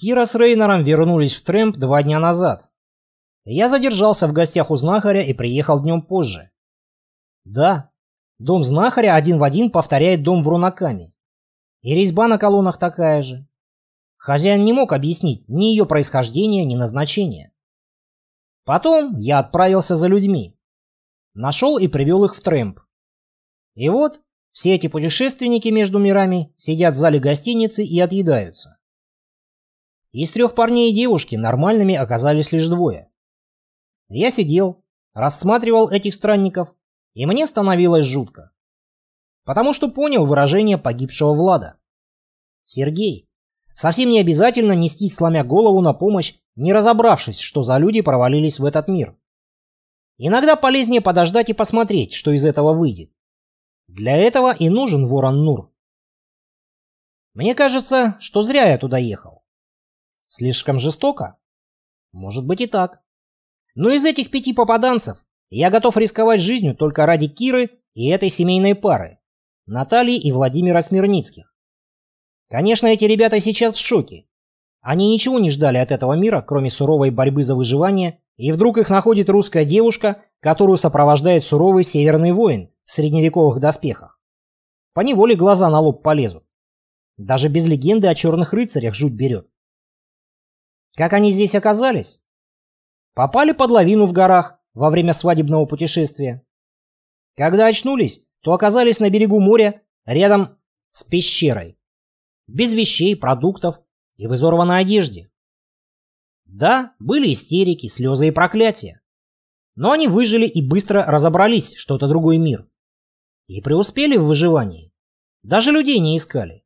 Кира с Рейнером вернулись в Трэмп два дня назад. Я задержался в гостях у знахаря и приехал днем позже. Да, дом знахаря один в один повторяет дом в Рунакаме. И резьба на колоннах такая же. Хозяин не мог объяснить ни ее происхождение, ни назначение. Потом я отправился за людьми. Нашел и привел их в Трэмп. И вот все эти путешественники между мирами сидят в зале гостиницы и отъедаются. Из трех парней и девушки нормальными оказались лишь двое. Я сидел, рассматривал этих странников, и мне становилось жутко. Потому что понял выражение погибшего Влада. Сергей. Совсем не обязательно нести, сломя голову на помощь, не разобравшись, что за люди провалились в этот мир. Иногда полезнее подождать и посмотреть, что из этого выйдет. Для этого и нужен Ворон Нур. Мне кажется, что зря я туда ехал. Слишком жестоко? Может быть и так. Но из этих пяти попаданцев я готов рисковать жизнью только ради Киры и этой семейной пары, Натальи и Владимира Смирницких. Конечно, эти ребята сейчас в шоке. Они ничего не ждали от этого мира, кроме суровой борьбы за выживание, и вдруг их находит русская девушка, которую сопровождает суровый северный воин в средневековых доспехах. По неволе глаза на лоб полезут. Даже без легенды о черных рыцарях жуть берет. Как они здесь оказались? Попали под лавину в горах во время свадебного путешествия. Когда очнулись, то оказались на берегу моря рядом с пещерой. Без вещей, продуктов и в изорванной одежде. Да, были истерики, слезы и проклятия. Но они выжили и быстро разобрались, что это другой мир. И преуспели в выживании. Даже людей не искали.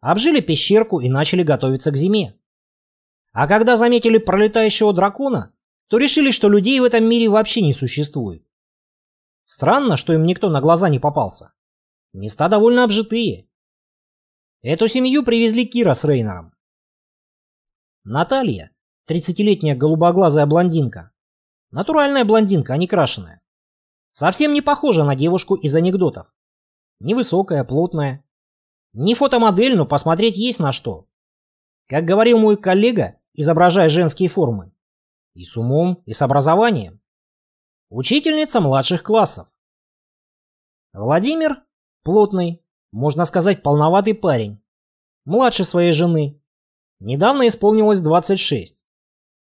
Обжили пещерку и начали готовиться к зиме. А когда заметили пролетающего дракона, то решили, что людей в этом мире вообще не существует. Странно, что им никто на глаза не попался. Места довольно обжитые. Эту семью привезли Кира с Рейнером. Наталья, тридцатилетняя голубоглазая блондинка. Натуральная блондинка, а не крашеная. Совсем не похожа на девушку из анекдотов. Невысокая, плотная. Не фотомодель, но посмотреть есть на что. Как говорил мой коллега, изображая женские формы. И с умом, и с образованием. Учительница младших классов. Владимир – плотный, можно сказать, полноватый парень. Младше своей жены. Недавно исполнилось 26.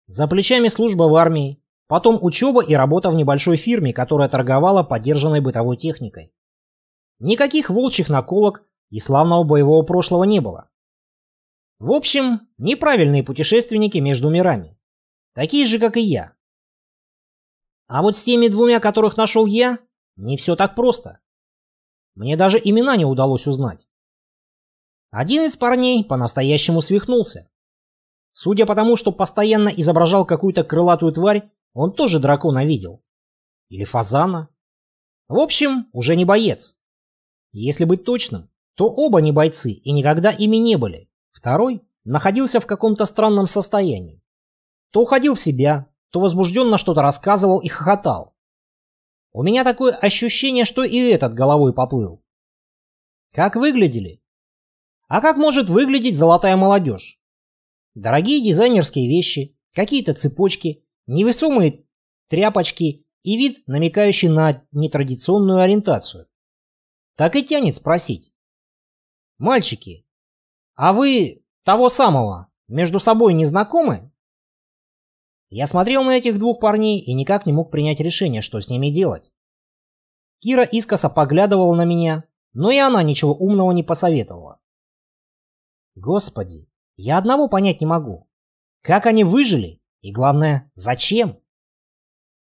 За плечами служба в армии, потом учеба и работа в небольшой фирме, которая торговала подержанной бытовой техникой. Никаких волчьих наколок и славного боевого прошлого не было. В общем, неправильные путешественники между мирами. Такие же, как и я. А вот с теми двумя, которых нашел я, не все так просто. Мне даже имена не удалось узнать. Один из парней по-настоящему свихнулся. Судя по тому, что постоянно изображал какую-то крылатую тварь, он тоже дракона видел. Или фазана. В общем, уже не боец. Если быть точным, то оба не бойцы и никогда ими не были. Второй находился в каком-то странном состоянии. То уходил в себя, то возбужденно что-то рассказывал и хохотал. У меня такое ощущение, что и этот головой поплыл. Как выглядели? А как может выглядеть золотая молодежь? Дорогие дизайнерские вещи, какие-то цепочки, невесомые тряпочки и вид, намекающий на нетрадиционную ориентацию. Так и тянет спросить. Мальчики, а вы того самого между собой не знакомы? Я смотрел на этих двух парней и никак не мог принять решение, что с ними делать. Кира искоса поглядывала на меня, но и она ничего умного не посоветовала. Господи, я одного понять не могу. Как они выжили? И главное, зачем?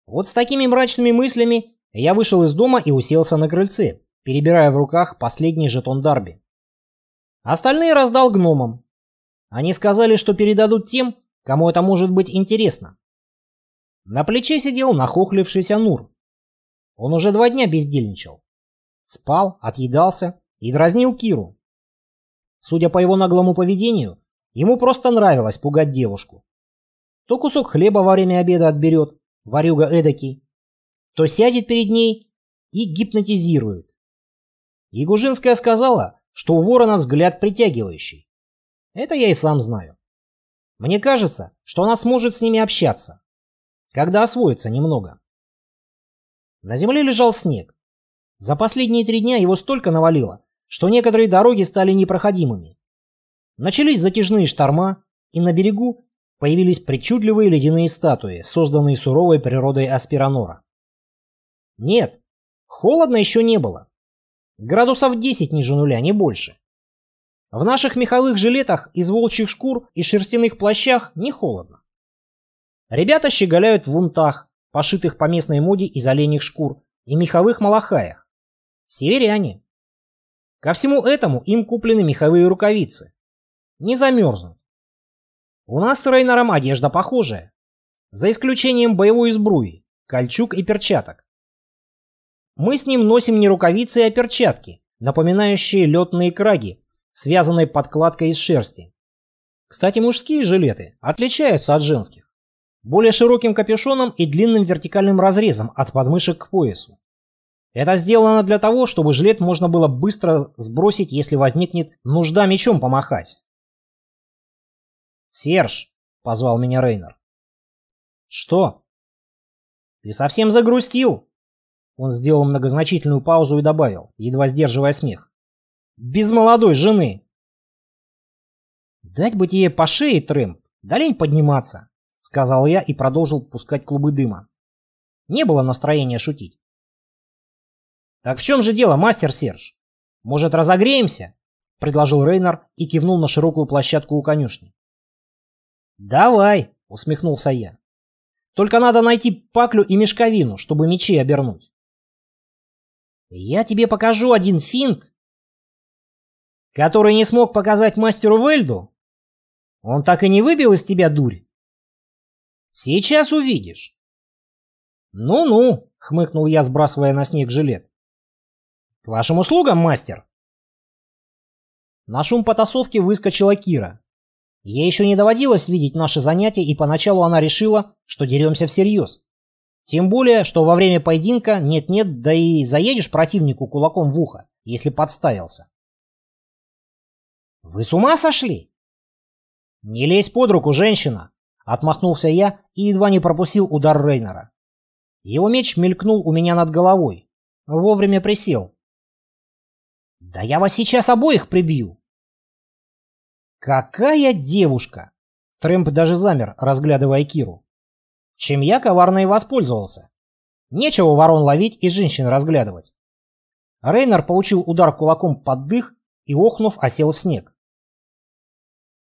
Вот с такими мрачными мыслями я вышел из дома и уселся на крыльце, перебирая в руках последний жетон Дарби. Остальные раздал гномам. Они сказали, что передадут тем, кому это может быть интересно. На плече сидел нахохлившийся Нур. Он уже два дня бездельничал. Спал, отъедался и дразнил Киру. Судя по его наглому поведению, ему просто нравилось пугать девушку. То кусок хлеба во время обеда отберет, варюга эдакий, то сядет перед ней и гипнотизирует. Ягужинская сказала, что у ворона взгляд притягивающий. Это я и сам знаю. Мне кажется, что она сможет с ними общаться, когда освоится немного. На земле лежал снег. За последние три дня его столько навалило, что некоторые дороги стали непроходимыми. Начались затяжные шторма, и на берегу появились причудливые ледяные статуи, созданные суровой природой Аспиранора. Нет, холодно еще не было. Градусов 10 ниже нуля, не больше. В наших меховых жилетах из волчьих шкур и шерстяных плащах не холодно. Ребята щеголяют в вунтах, пошитых по местной моде из оленьих шкур, и меховых малахаях. Северяне. Ко всему этому им куплены меховые рукавицы. Не замерзнут. У нас с Рейнором одежда похожая. За исключением боевой сбруи, кольчуг и перчаток. Мы с ним носим не рукавицы, а перчатки, напоминающие летные краги, связанные подкладкой из шерсти. Кстати, мужские жилеты отличаются от женских. Более широким капюшоном и длинным вертикальным разрезом от подмышек к поясу. Это сделано для того, чтобы жилет можно было быстро сбросить, если возникнет нужда мечом помахать. «Серж!» — позвал меня Рейнер. «Что?» «Ты совсем загрустил?» Он сделал многозначительную паузу и добавил, едва сдерживая смех. «Без молодой жены!» «Дать бы тебе по шее, Трэмп, да лень подниматься!» — сказал я и продолжил пускать клубы дыма. Не было настроения шутить. «Так в чем же дело, мастер Серж? Может, разогреемся?» — предложил Рейнар и кивнул на широкую площадку у конюшни. «Давай!» — усмехнулся я. «Только надо найти паклю и мешковину, чтобы мечи обернуть». «Я тебе покажу один финт, который не смог показать мастеру Вельду. Он так и не выбил из тебя дурь. Сейчас увидишь». «Ну-ну», — хмыкнул я, сбрасывая на снег жилет. «К вашим услугам, мастер!» На шум потасовки выскочила Кира. Ей еще не доводилось видеть наши занятия, и поначалу она решила, что деремся всерьез. Тем более, что во время поединка нет-нет, да и заедешь противнику кулаком в ухо, если подставился. «Вы с ума сошли?» «Не лезь под руку, женщина!» Отмахнулся я и едва не пропустил удар Рейнера. Его меч мелькнул у меня над головой. Вовремя присел. «Да я вас сейчас обоих прибью!» Какая девушка! Трэмп даже замер, разглядывая Киру. Чем я коварно и воспользовался. Нечего ворон ловить и женщин разглядывать. Рейнер получил удар кулаком под дых и, охнув, осел в снег.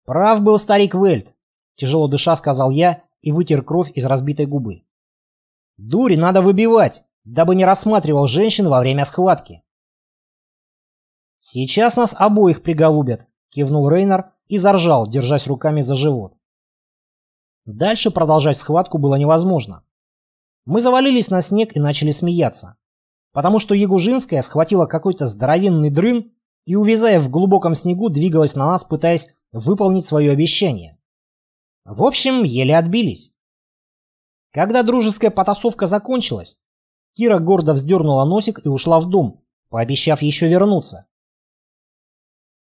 «Прав был старик Вельт», — тяжело дыша сказал я и вытер кровь из разбитой губы. «Дури надо выбивать, дабы не рассматривал женщин во время схватки». «Сейчас нас обоих приголубят», — кивнул Рейнер и заржал, держась руками за живот. Дальше продолжать схватку было невозможно. Мы завалились на снег и начали смеяться, потому что Ягужинская схватила какой-то здоровенный дрын и, увязая в глубоком снегу, двигалась на нас, пытаясь выполнить свое обещание. В общем, еле отбились. Когда дружеская потасовка закончилась, Кира гордо вздернула носик и ушла в дом, пообещав еще вернуться.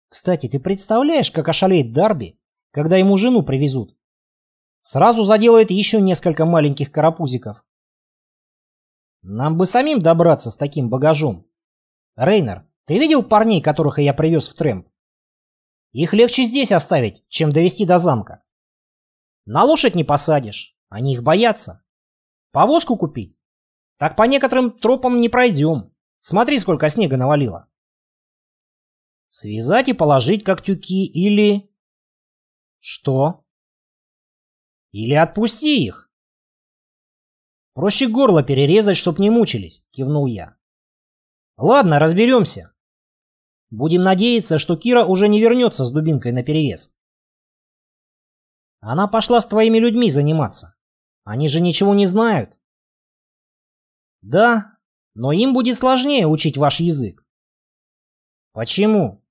Кстати, ты представляешь, как ошалеет Дарби, когда ему жену привезут? Сразу заделает еще несколько маленьких карапузиков. Нам бы самим добраться с таким багажом. Рейнер, ты видел парней, которых я привез в Трэмп? Их легче здесь оставить, чем довести до замка. На лошадь не посадишь, они их боятся. Повозку купить? Так по некоторым тропам не пройдем. Смотри, сколько снега навалило. Связать и положить как тюки или... Что? Или отпусти их. Проще горло перерезать, чтоб не мучились, кивнул я. Ладно, разберемся. Будем надеяться, что Кира уже не вернется с дубинкой наперевес. Она пошла с твоими людьми заниматься. Они же ничего не знают. Да, но им будет сложнее учить ваш язык. Почему?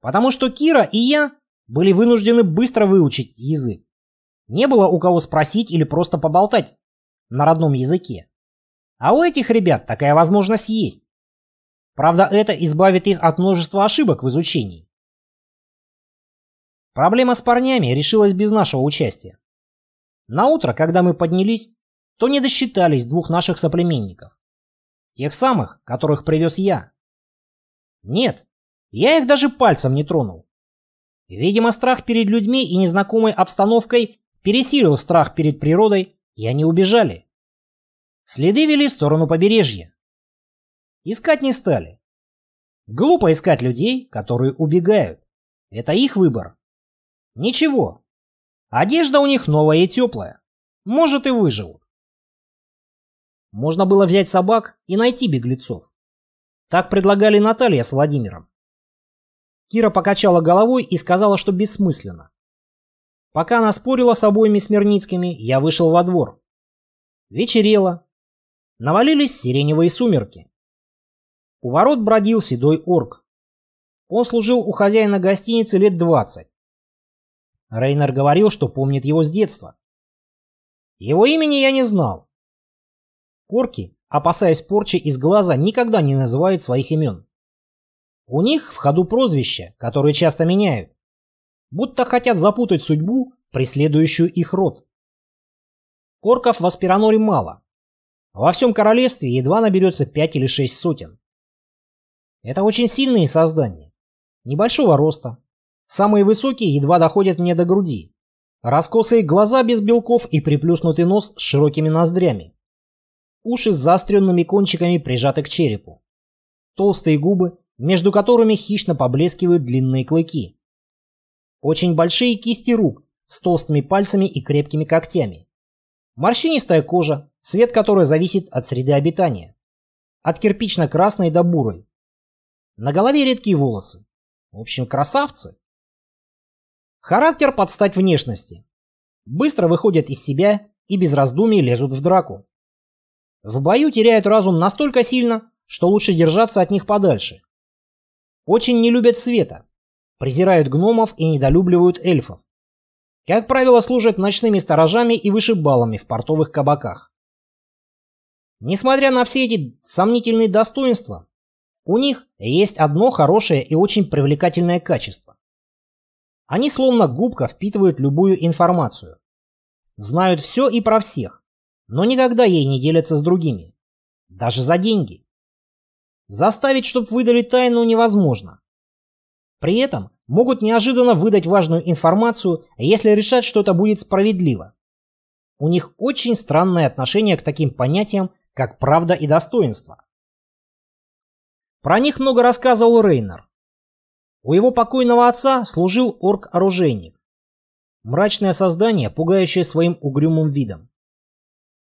Потому что Кира и я были вынуждены быстро выучить язык. Не было у кого спросить или просто поболтать на родном языке. А у этих ребят такая возможность есть. Правда, это избавит их от множества ошибок в изучении. Проблема с парнями решилась без нашего участия. На утро, когда мы поднялись, то не досчитались двух наших соплеменников. Тех самых, которых привез я. Нет, я их даже пальцем не тронул. Видимо, страх перед людьми и незнакомой обстановкой пересилил страх перед природой, и они убежали. Следы вели в сторону побережья. Искать не стали. Глупо искать людей, которые убегают. Это их выбор. Ничего. Одежда у них новая и теплая. Может и выживут. Можно было взять собак и найти беглецов. Так предлагали Наталья с Владимиром. Кира покачала головой и сказала, что бессмысленно. Пока она спорила с обоими Смирницкими, я вышел во двор. Вечерело. Навалились сиреневые сумерки. У ворот бродил седой орк. Он служил у хозяина гостиницы лет двадцать. Рейнер говорил, что помнит его с детства. Его имени я не знал. Орки, опасаясь порчи из глаза, никогда не называют своих имен. У них в ходу прозвища, которые часто меняют. Будто хотят запутать судьбу, преследующую их род. Орков в Аспираноре мало. Во всем королевстве едва наберется пять или шесть сотен. Это очень сильные создания. Небольшого роста, Самые высокие едва доходят мне до груди. Раскосые глаза без белков и приплюснутый нос с широкими ноздрями. Уши с заостренными кончиками прижаты к черепу. Толстые губы, между которыми хищно поблескивают длинные клыки. Очень большие кисти рук с толстыми пальцами и крепкими когтями. Морщинистая кожа, цвет которой зависит от среды обитания. От кирпично-красной до бурой. На голове редкие волосы. В общем, красавцы. Характер под стать внешности. Быстро выходят из себя и без раздумий лезут в драку. В бою теряют разум настолько сильно, что лучше держаться от них подальше. Очень не любят света, презирают гномов и недолюбливают эльфов. Как правило, служат ночными сторожами и вышибалами в портовых кабаках. Несмотря на все эти сомнительные достоинства, у них есть одно хорошее и очень привлекательное качество. Они словно губка впитывают любую информацию. Знают все и про всех, но никогда ей не делятся с другими. Даже за деньги. Заставить, чтоб выдали тайну, невозможно. При этом могут неожиданно выдать важную информацию, если решат, что это будет справедливо. У них очень странное отношение к таким понятиям, как правда и достоинство. Про них много рассказывал Рейнер. У его покойного отца служил орк-оружейник. Мрачное создание, пугающее своим угрюмым видом.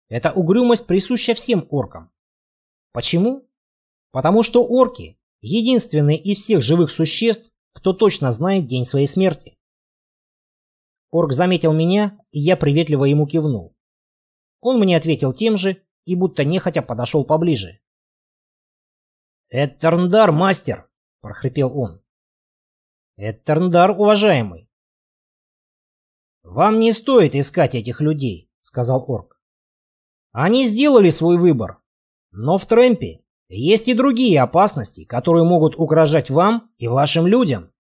Эта угрюмость присуща всем оркам. Почему? Потому что орки – единственные из всех живых существ, кто точно знает день своей смерти. Орк заметил меня, и я приветливо ему кивнул. Он мне ответил тем же и будто нехотя подошел поближе. «Этерндар, мастер!» – прохрипел он. Этерндар, уважаемый. Вам не стоит искать этих людей, сказал орк. Они сделали свой выбор. Но в Трэмпе есть и другие опасности, которые могут угрожать вам и вашим людям.